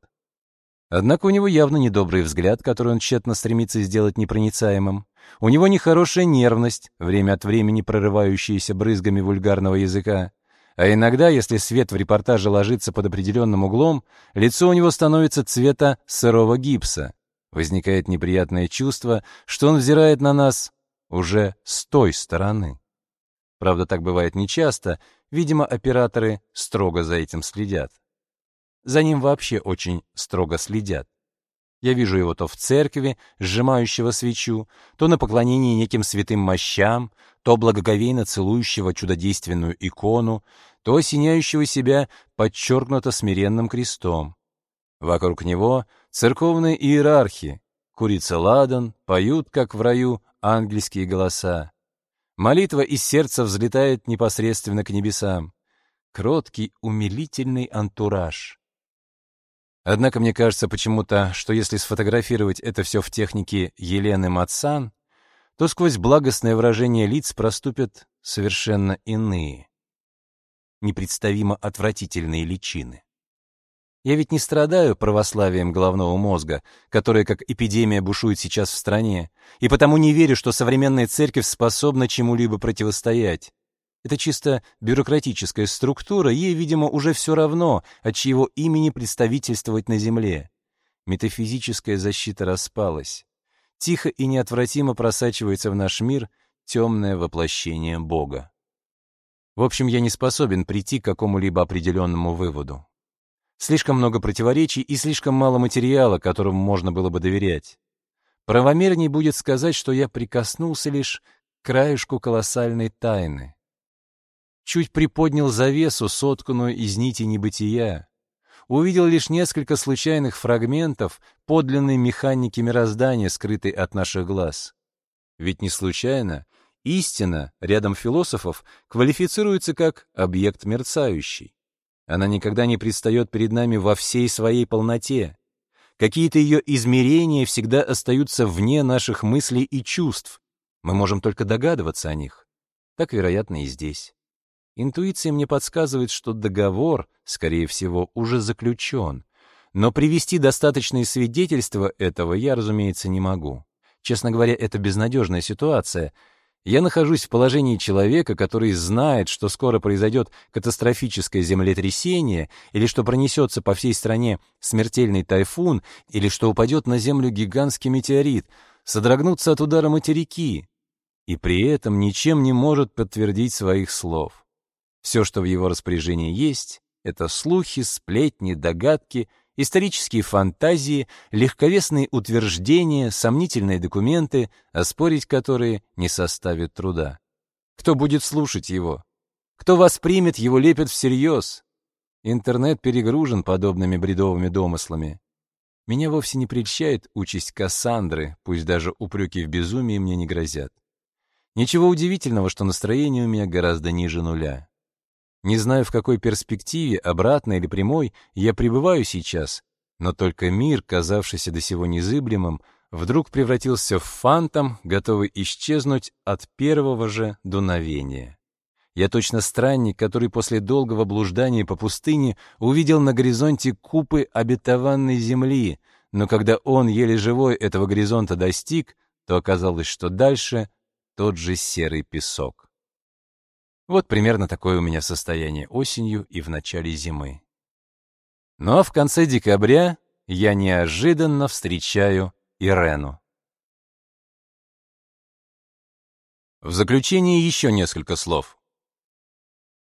Однако у него явно недобрый взгляд, который он тщетно стремится сделать непроницаемым. У него нехорошая нервность, время от времени прорывающаяся брызгами вульгарного языка. А иногда, если свет в репортаже ложится под определенным углом, лицо у него становится цвета сырого гипса. Возникает неприятное чувство, что он взирает на нас уже с той стороны. Правда, так бывает нечасто, видимо, операторы строго за этим следят. За ним вообще очень строго следят. Я вижу его то в церкви, сжимающего свечу, то на поклонении неким святым мощам, то благоговейно целующего чудодейственную икону, то осеняющего себя подчеркнуто смиренным крестом. Вокруг него церковные иерархи, курица ладан, поют, как в раю, ангельские голоса. Молитва из сердца взлетает непосредственно к небесам. Кроткий, умилительный антураж. Однако мне кажется почему-то, что если сфотографировать это все в технике Елены Мацан, то сквозь благостное выражение лиц проступят совершенно иные, непредставимо отвратительные личины. Я ведь не страдаю православием головного мозга, которое как эпидемия бушует сейчас в стране, и потому не верю, что современная церковь способна чему-либо противостоять. Это чисто бюрократическая структура, ей, видимо, уже все равно, от чьего имени представительствовать на земле. Метафизическая защита распалась. Тихо и неотвратимо просачивается в наш мир темное воплощение Бога. В общем, я не способен прийти к какому-либо определенному выводу. Слишком много противоречий и слишком мало материала, которому можно было бы доверять. Правомерней будет сказать, что я прикоснулся лишь к краешку колоссальной тайны. Чуть приподнял завесу, сотканную из нити небытия. Увидел лишь несколько случайных фрагментов подлинной механики мироздания, скрытой от наших глаз. Ведь не случайно истина рядом философов квалифицируется как объект мерцающий. Она никогда не предстает перед нами во всей своей полноте. Какие-то ее измерения всегда остаются вне наших мыслей и чувств. Мы можем только догадываться о них. Так, вероятно, и здесь. Интуиция мне подсказывает, что договор, скорее всего, уже заключен. Но привести достаточные свидетельства этого я, разумеется, не могу. Честно говоря, это безнадежная ситуация. Я нахожусь в положении человека, который знает, что скоро произойдет катастрофическое землетрясение, или что пронесется по всей стране смертельный тайфун, или что упадет на Землю гигантский метеорит, содрогнуться от удара материки, и при этом ничем не может подтвердить своих слов. Все, что в его распоряжении есть, это слухи, сплетни, догадки, исторические фантазии, легковесные утверждения, сомнительные документы, оспорить которые не составит труда. Кто будет слушать его? Кто воспримет его лепет всерьез? Интернет перегружен подобными бредовыми домыслами. Меня вовсе не прельщает участь Кассандры, пусть даже упреки в безумии мне не грозят. Ничего удивительного, что настроение у меня гораздо ниже нуля. Не знаю, в какой перспективе, обратной или прямой, я пребываю сейчас, но только мир, казавшийся до сего незыблемым, вдруг превратился в фантом, готовый исчезнуть от первого же дуновения. Я точно странник, который после долгого блуждания по пустыне увидел на горизонте купы обетованной земли, но когда он, еле живой, этого горизонта достиг, то оказалось, что дальше тот же серый песок. Вот примерно такое у меня состояние осенью и в начале зимы. Но в конце декабря я неожиданно встречаю Ирену. В заключение еще несколько слов.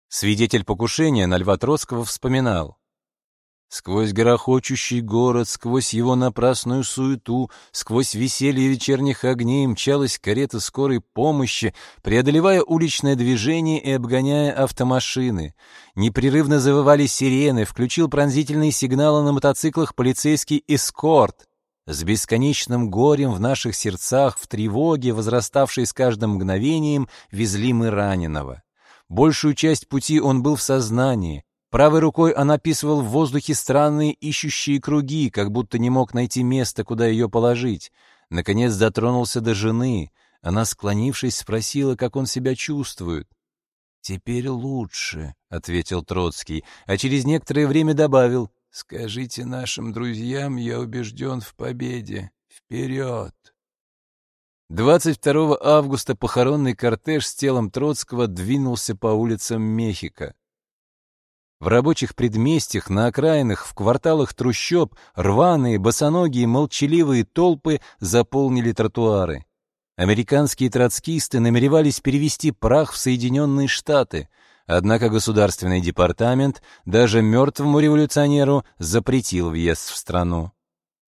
Свидетель покушения на Льва Троцкого вспоминал. Сквозь грохочущий город, сквозь его напрасную суету, сквозь веселье вечерних огней мчалась карета скорой помощи, преодолевая уличное движение и обгоняя автомашины. Непрерывно завывали сирены, включил пронзительные сигналы на мотоциклах полицейский эскорт. С бесконечным горем в наших сердцах, в тревоге, возраставшей с каждым мгновением, везли мы раненого. Большую часть пути он был в сознании. Правой рукой он описывал в воздухе странные ищущие круги, как будто не мог найти место, куда ее положить. Наконец дотронулся до жены. Она, склонившись, спросила, как он себя чувствует. «Теперь лучше», — ответил Троцкий, а через некоторое время добавил, «Скажите нашим друзьям, я убежден в победе. Вперед!» 22 августа похоронный кортеж с телом Троцкого двинулся по улицам Мехико. В рабочих предместьях, на окраинах, в кварталах трущоб рваные, босоногие, молчаливые толпы заполнили тротуары. Американские троцкисты намеревались перевести прах в Соединенные Штаты, однако Государственный департамент даже мертвому революционеру запретил въезд в страну.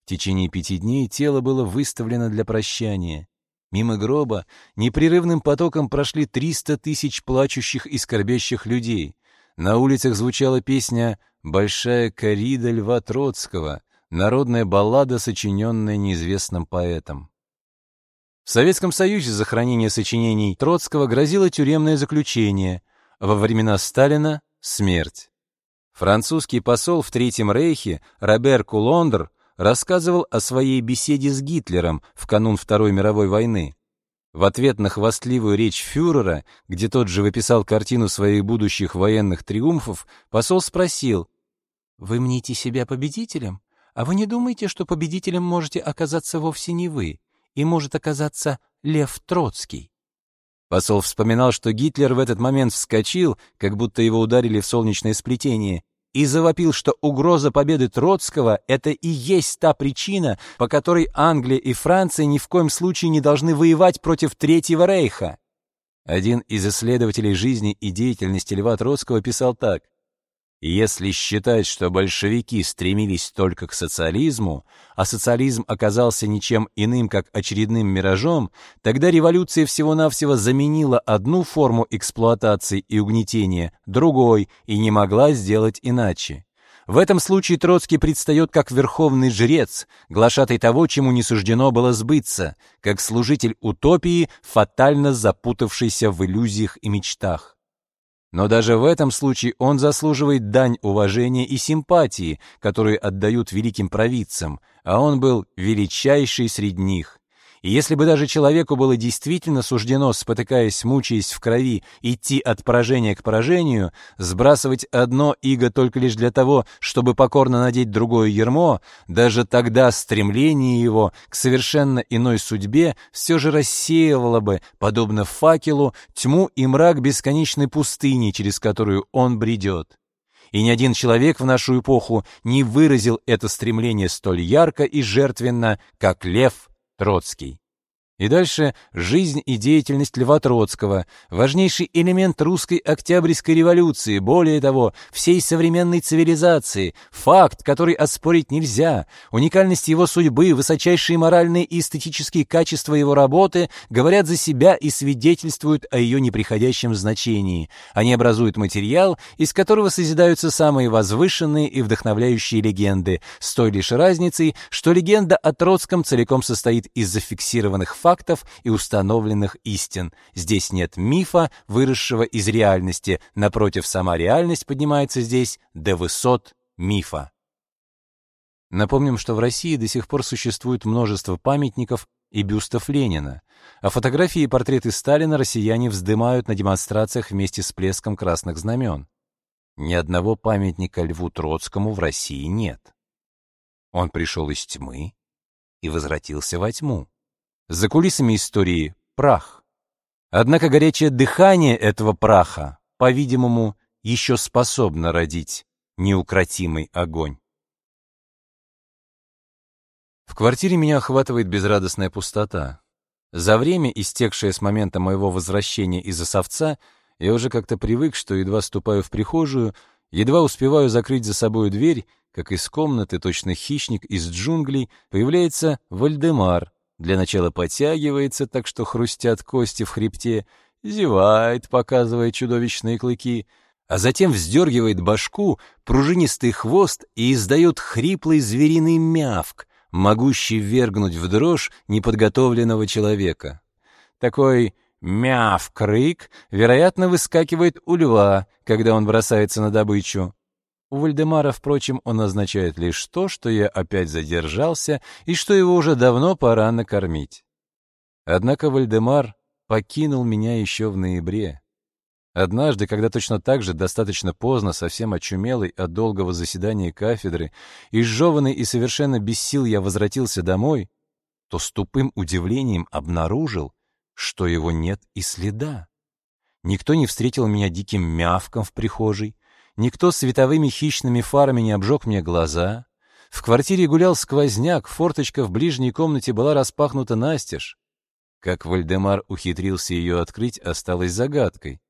В течение пяти дней тело было выставлено для прощания. Мимо гроба непрерывным потоком прошли 300 тысяч плачущих и скорбящих людей. На улицах звучала песня «Большая корида Льва Троцкого», народная баллада, сочиненная неизвестным поэтом. В Советском Союзе за хранение сочинений Троцкого грозило тюремное заключение, во времена Сталина — смерть. Французский посол в Третьем Рейхе Робер Кулондр рассказывал о своей беседе с Гитлером в канун Второй мировой войны. В ответ на хвастливую речь фюрера, где тот же выписал картину своих будущих военных триумфов, посол спросил, «Вы мните себя победителем? А вы не думаете, что победителем можете оказаться вовсе не вы, и может оказаться Лев Троцкий?» Посол вспоминал, что Гитлер в этот момент вскочил, как будто его ударили в солнечное сплетение, и завопил, что угроза победы Троцкого — это и есть та причина, по которой Англия и Франция ни в коем случае не должны воевать против Третьего Рейха. Один из исследователей жизни и деятельности Льва Троцкого писал так. Если считать, что большевики стремились только к социализму, а социализм оказался ничем иным, как очередным миражом, тогда революция всего-навсего заменила одну форму эксплуатации и угнетения другой и не могла сделать иначе. В этом случае Троцкий предстает как верховный жрец, глашатый того, чему не суждено было сбыться, как служитель утопии, фатально запутавшийся в иллюзиях и мечтах. Но даже в этом случае он заслуживает дань уважения и симпатии, которые отдают великим провидцам, а он был величайший среди них. Если бы даже человеку было действительно суждено, спотыкаясь, мучаясь в крови, идти от поражения к поражению, сбрасывать одно иго только лишь для того, чтобы покорно надеть другое ермо, даже тогда стремление его к совершенно иной судьбе все же рассеивало бы, подобно факелу, тьму и мрак бесконечной пустыни, через которую он бредет. И ни один человек в нашу эпоху не выразил это стремление столь ярко и жертвенно, как Лев Троцкий. И дальше жизнь и деятельность Льва Троцкого, важнейший элемент русской Октябрьской революции, более того, всей современной цивилизации, факт, который оспорить нельзя, уникальность его судьбы, высочайшие моральные и эстетические качества его работы говорят за себя и свидетельствуют о ее неприходящем значении. Они образуют материал, из которого созидаются самые возвышенные и вдохновляющие легенды, с той лишь разницей, что легенда о Троцком целиком состоит из зафиксированных фактов, фактов и установленных истин. Здесь нет мифа, выросшего из реальности. Напротив, сама реальность поднимается здесь до высот мифа. Напомним, что в России до сих пор существует множество памятников и бюстов Ленина, а фотографии и портреты Сталина россияне вздымают на демонстрациях вместе с плеском красных знамен. Ни одного памятника Льву Троцкому в России нет. Он пришел из тьмы и возвратился во тьму. За кулисами истории прах. Однако горячее дыхание этого праха, по-видимому, еще способно родить неукротимый огонь. В квартире меня охватывает безрадостная пустота. За время, истекшее с момента моего возвращения из Осовца, я уже как-то привык, что едва ступаю в прихожую, едва успеваю закрыть за собой дверь, как из комнаты, точно хищник из джунглей, появляется Вальдемар, для начала подтягивается, так что хрустят кости в хребте, зевает, показывая чудовищные клыки, а затем вздергивает башку, пружинистый хвост и издает хриплый звериный мявк, могущий ввергнуть в дрожь неподготовленного человека. Такой мяв-крик, вероятно, выскакивает у льва, когда он бросается на добычу. У Вальдемара, впрочем, он означает лишь то, что я опять задержался и что его уже давно пора накормить. Однако Вальдемар покинул меня еще в ноябре. Однажды, когда точно так же достаточно поздно, совсем очумелый от долгого заседания кафедры, изжеванный и совершенно без сил я возвратился домой, то с тупым удивлением обнаружил, что его нет и следа. Никто не встретил меня диким мявком в прихожей, Никто световыми хищными фарами не обжег мне глаза. В квартире гулял сквозняк, форточка в ближней комнате была распахнута настежь. Как Вальдемар ухитрился ее открыть, осталось загадкой.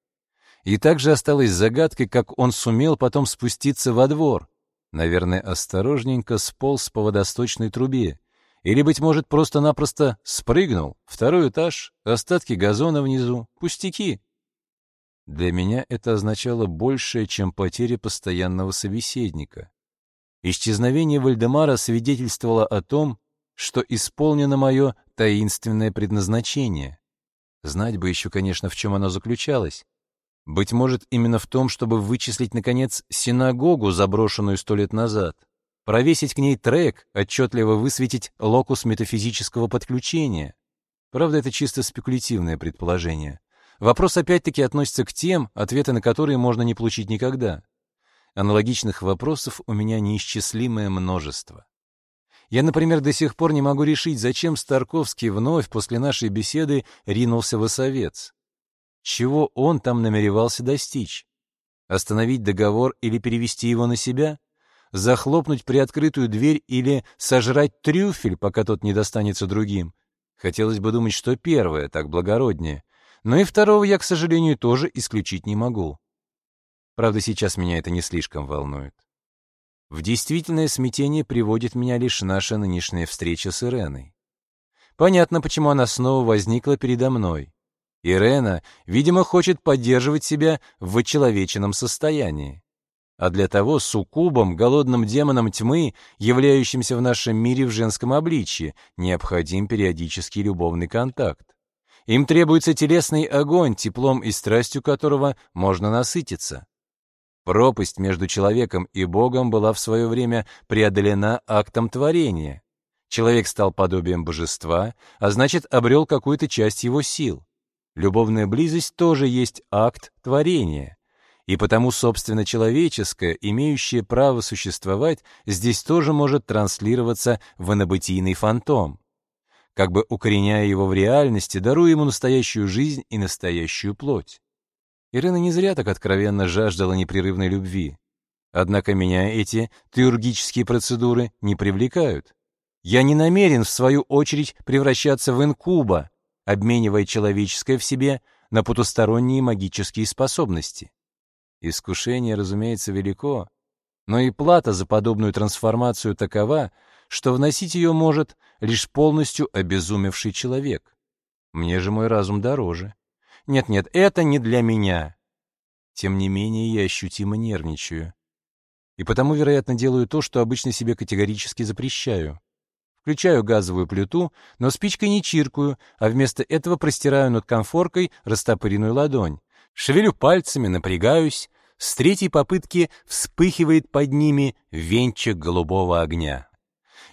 И также осталось загадкой, как он сумел потом спуститься во двор. Наверное, осторожненько сполз по водосточной трубе. Или, быть может, просто-напросто спрыгнул. Второй этаж, остатки газона внизу, пустяки. Для меня это означало большее, чем потеря постоянного собеседника. Исчезновение Вальдемара свидетельствовало о том, что исполнено мое таинственное предназначение. Знать бы еще, конечно, в чем оно заключалось. Быть может, именно в том, чтобы вычислить, наконец, синагогу, заброшенную сто лет назад, провесить к ней трек, отчетливо высветить локус метафизического подключения. Правда, это чисто спекулятивное предположение. Вопрос опять-таки относится к тем, ответы на которые можно не получить никогда. Аналогичных вопросов у меня неисчислимое множество. Я, например, до сих пор не могу решить, зачем Старковский вновь после нашей беседы ринулся в Осовец. Чего он там намеревался достичь? Остановить договор или перевести его на себя? Захлопнуть приоткрытую дверь или сожрать трюфель, пока тот не достанется другим? Хотелось бы думать, что первое так благороднее. Но и второго я, к сожалению, тоже исключить не могу. Правда, сейчас меня это не слишком волнует. В действительное смятение приводит меня лишь наша нынешняя встреча с Иреной. Понятно, почему она снова возникла передо мной. Ирена, видимо, хочет поддерживать себя в очеловеченном состоянии. А для того суккубом, голодным демоном тьмы, являющимся в нашем мире в женском обличье, необходим периодический любовный контакт. Им требуется телесный огонь, теплом и страстью которого можно насытиться. Пропасть между человеком и Богом была в свое время преодолена актом творения. Человек стал подобием божества, а значит, обрел какую-то часть его сил. Любовная близость тоже есть акт творения. И потому, собственно, человеческое, имеющее право существовать, здесь тоже может транслироваться в инобытийный фантом. Как бы укореняя его в реальности, даруя ему настоящую жизнь и настоящую плоть. Ирина не зря так откровенно жаждала непрерывной любви. Однако меня эти теургические процедуры не привлекают. Я не намерен, в свою очередь, превращаться в инкуба, обменивая человеческое в себе на потусторонние магические способности. Искушение, разумеется, велико, но и плата за подобную трансформацию такова, что вносить ее может лишь полностью обезумевший человек. Мне же мой разум дороже. Нет-нет, это не для меня. Тем не менее, я ощутимо нервничаю. И потому, вероятно, делаю то, что обычно себе категорически запрещаю. Включаю газовую плиту, но спичкой не чиркаю, а вместо этого простираю над конфоркой растопыренную ладонь. Шевелю пальцами, напрягаюсь. С третьей попытки вспыхивает под ними венчик голубого огня.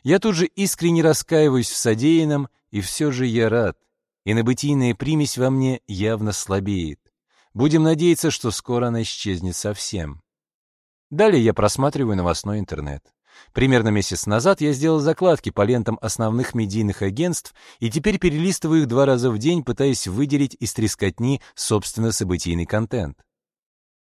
Я тут же искренне раскаиваюсь в содеянном, и все же я рад. И набытийная примесь во мне явно слабеет. Будем надеяться, что скоро она исчезнет совсем. Далее я просматриваю новостной интернет. Примерно месяц назад я сделал закладки по лентам основных медийных агентств и теперь перелистываю их два раза в день, пытаясь выделить из трескотни собственно событийный контент.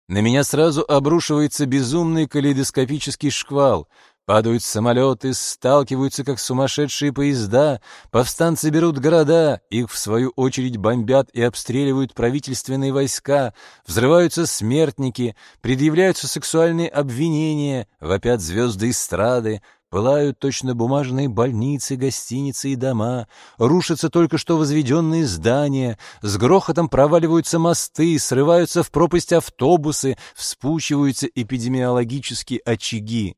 На меня сразу обрушивается безумный калейдоскопический шквал. Падают самолеты, сталкиваются как сумасшедшие поезда, повстанцы берут города, их в свою очередь бомбят и обстреливают правительственные войска, взрываются смертники, предъявляются сексуальные обвинения, вопят звезды эстрады, Пылают точно бумажные больницы, гостиницы и дома, рушатся только что возведенные здания, с грохотом проваливаются мосты, срываются в пропасть автобусы, вспучиваются эпидемиологические очаги.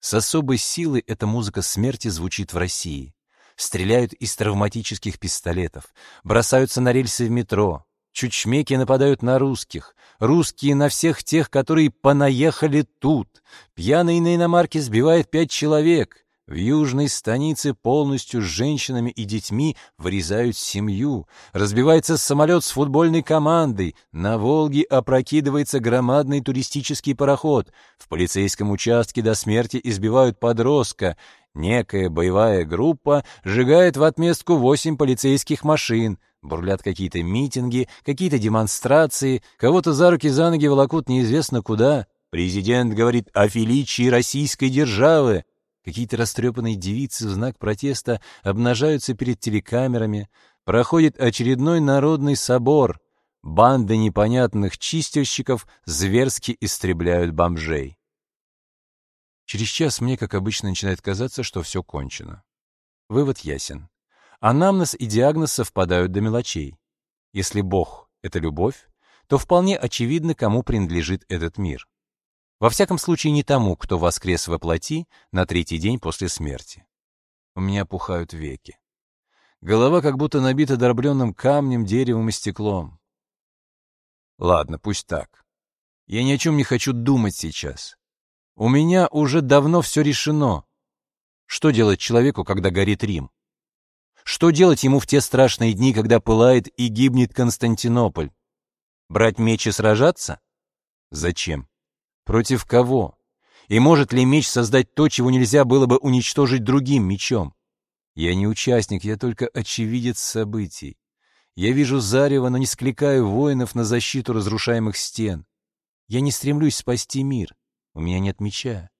С особой силой эта музыка смерти звучит в России. Стреляют из травматических пистолетов, бросаются на рельсы в метро. Чучмеки нападают на русских, русские на всех тех, которые понаехали тут. Пьяный на иномарке сбивает пять человек. В южной станице полностью с женщинами и детьми вырезают семью. Разбивается самолет с футбольной командой. На Волге опрокидывается громадный туристический пароход. В полицейском участке до смерти избивают подростка. Некая боевая группа сжигает в отместку восемь полицейских машин. Бурлят какие-то митинги, какие-то демонстрации, кого-то за руки за ноги волокут неизвестно куда. Президент говорит о величии российской державы. Какие-то растрепанные девицы в знак протеста обнажаются перед телекамерами. Проходит очередной народный собор. Банды непонятных чистильщиков зверски истребляют бомжей. Через час мне, как обычно, начинает казаться, что все кончено. Вывод ясен. Анамнез и диагноз совпадают до мелочей. Если Бог — это любовь, то вполне очевидно, кому принадлежит этот мир. Во всяком случае, не тому, кто воскрес во плоти на третий день после смерти. У меня пухают веки. Голова как будто набита дробленным камнем, деревом и стеклом. Ладно, пусть так. Я ни о чем не хочу думать сейчас. У меня уже давно все решено. Что делать человеку, когда горит Рим? Что делать ему в те страшные дни, когда пылает и гибнет Константинополь? Брать меч и сражаться? Зачем? Против кого? И может ли меч создать то, чего нельзя было бы уничтожить другим мечом? Я не участник, я только очевидец событий. Я вижу зарево, но не скликаю воинов на защиту разрушаемых стен. Я не стремлюсь спасти мир. У меня нет меча.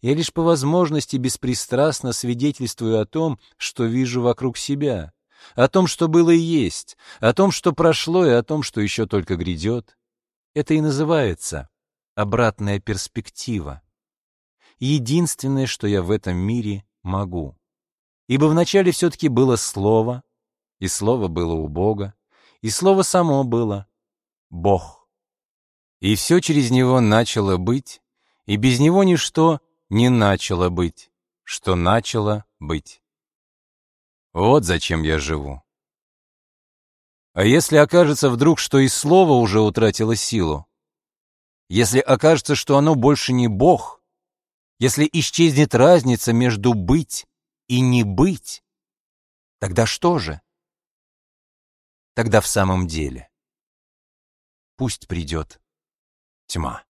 Я лишь по возможности беспристрастно свидетельствую о том, что вижу вокруг себя, о том, что было и есть, о том, что прошло и о том, что еще только грядет. Это и называется обратная перспектива. Единственное, что я в этом мире могу. Ибо вначале все-таки было Слово, и Слово было у Бога, и Слово само было Бог. И все через Него начало быть, и без Него ничто не начало быть, что начало быть. Вот зачем я живу. А если окажется вдруг, что и Слово уже утратило силу, если окажется, что оно больше не Бог, если исчезнет разница между «быть» и не быть, тогда что же? Тогда в самом деле пусть придет тьма.